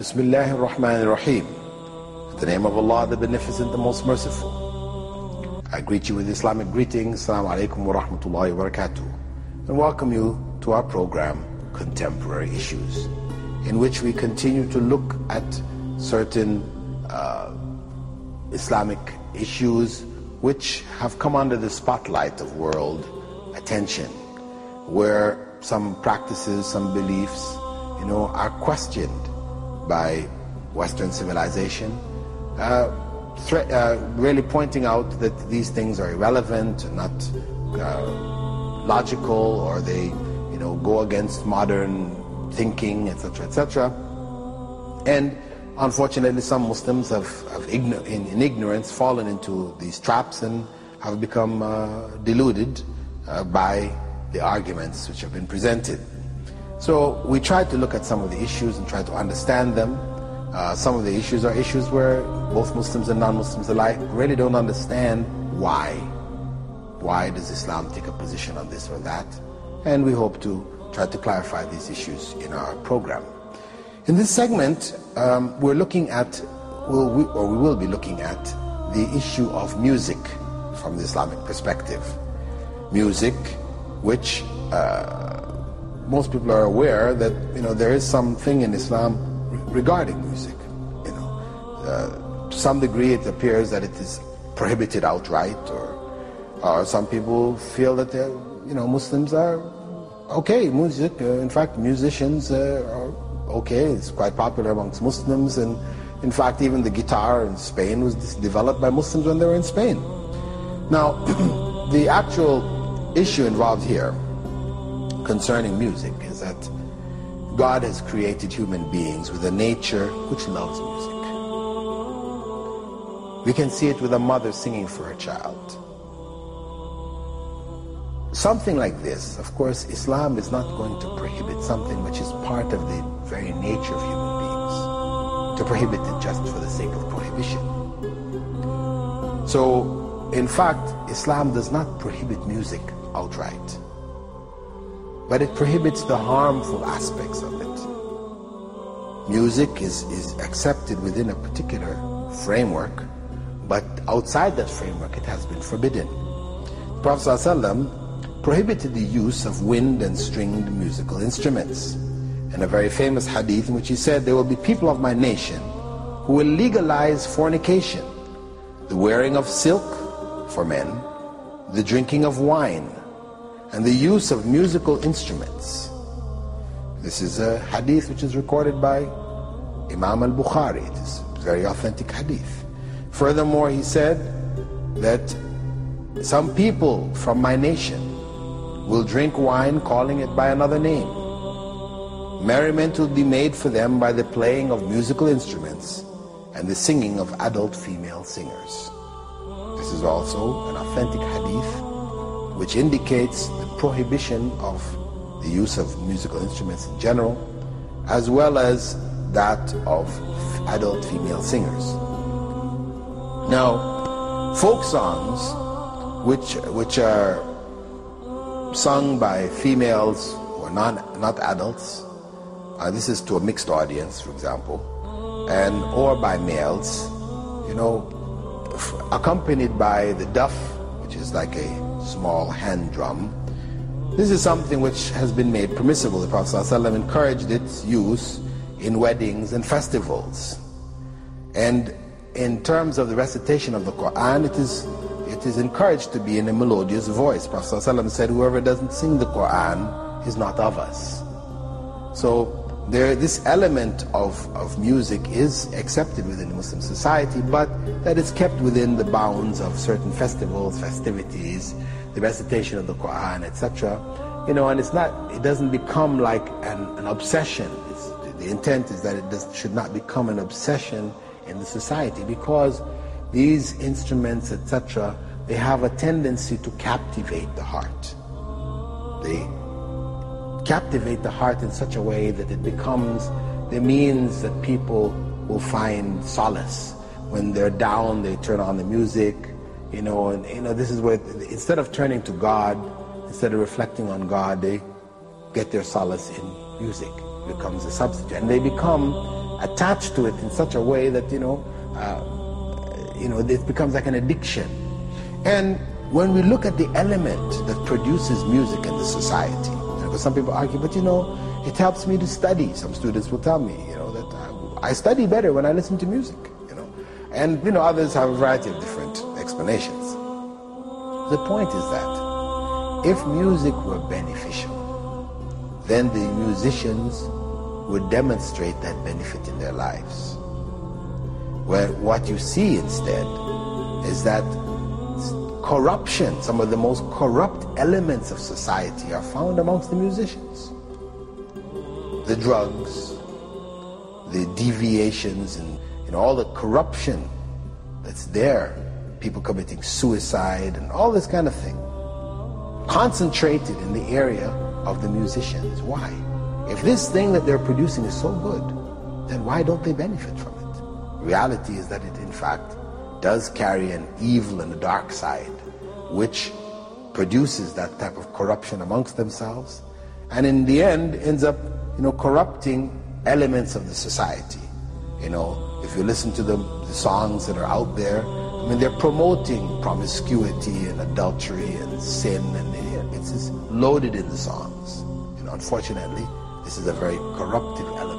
Bismillah ar-Rahman ar-Rahim. In the name of Allah, the Beneficent, the Most Merciful. I greet you with Islamic greetings. Assalamu alaikum wa rahmatullahi wa barakatuh. And welcome you to our program, Contemporary Issues, in which we continue to look at certain uh, Islamic issues which have come under the spotlight of world attention, where some practices, some beliefs, you know, are questioned by Western civilization, uh, uh, really pointing out that these things are irrelevant, not uh, logical, or they, you know, go against modern thinking, etc., etc. And unfortunately, some Muslims have, have in, in, ignorance, fallen into these traps and have become uh, deluded uh, by the arguments which have been presented. So we tried to look at some of the issues and try to understand them. Uh, some of the issues are issues where both Muslims and non-Muslims alike really don't understand why. Why does Islam take a position on this or that? And we hope to try to clarify these issues in our program. In this segment, um, we're looking at, we, or we will be looking at, the issue of music from the Islamic perspective. Music, which uh, most people are aware that you know there is something in Islam regarding music. You know, uh, to some degree, it appears that it is prohibited outright, or, or some people feel that you know Muslims are okay. Music, uh, in fact, musicians uh, are okay. It's quite popular amongst Muslims, and in fact, even the guitar in Spain was developed by Muslims when they were in Spain. Now, the actual issue involved here concerning music is that God has created human beings with a nature which loves music. We can see it with a mother singing for her child. Something like this, of course, Islam is not going to prohibit something which is part of the very nature of human beings, to prohibit it just for the sake of prohibition. So, in fact, Islam does not prohibit music outright but it prohibits the harmful aspects of it. Music is, is accepted within a particular framework, but outside that framework it has been forbidden. The Prophet ﷺ prohibited the use of wind and stringed musical instruments. In a very famous hadith in which he said, There will be people of my nation who will legalize fornication, the wearing of silk for men, the drinking of wine, and the use of musical instruments. This is a hadith which is recorded by Imam al-Bukhari. It is a very authentic hadith. Furthermore, he said that some people from my nation will drink wine calling it by another name. Merriment will be made for them by the playing of musical instruments and the singing of adult female singers. This is also an authentic hadith which indicates the prohibition of the use of musical instruments in general, as well as that of adult female singers. Now, folk songs, which, which are sung by females are not, not adults, uh, this is to a mixed audience, for example, and or by males, you know, accompanied by the duff, which is like a small hand drum. This is something which has been made permissible. The Prophet ﷺ encouraged its use in weddings and festivals. And in terms of the recitation of the Quran, it is, it is encouraged to be in a melodious voice. Prophet ﷺ said, Whoever doesn't sing the Quran is not of us. So there, this element of, of music is accepted within Muslim society, but that is kept within the bounds of certain festivals, festivities, the recitation of the Quran, etc. You know, and it's not, it doesn't become like an, an obsession. It's, the intent is that it does, should not become an obsession in the society because these instruments, etc., they have a tendency to captivate the heart. They captivate the heart in such a way that it becomes the means that people will find solace. When they're down, they turn on the music, you know, and you know, this is where instead of turning to God, instead of reflecting on God, they get their solace in music. It becomes a substitute. And they become attached to it in such a way that, you know, uh, you know, it becomes like an addiction. And when we look at the element that produces music in the society, because some people argue, but you know, it helps me to study. Some students will tell me, you know, that I, I study better when I listen to music, you know. And, you know, others have a variety of different explanations. The point is that if music were beneficial, then the musicians would demonstrate that benefit in their lives. Where what you see instead is that corruption, some of the most corrupt elements of society are found amongst the musicians. The drugs, the deviations, and know, all the corruption that's there people committing suicide and all this kind of thing. Concentrated in the area of the musicians. Why? If this thing that they're producing is so good, then why don't they benefit from it? Reality is that it in fact does carry an evil and a dark side, which produces that type of corruption amongst themselves, and in the end ends up, you know, corrupting elements of the society. You know, if you listen to the, the songs that are out there, I mean, they're promoting promiscuity and adultery and sin, and it's loaded in the songs. You know, unfortunately, this is a very corruptive element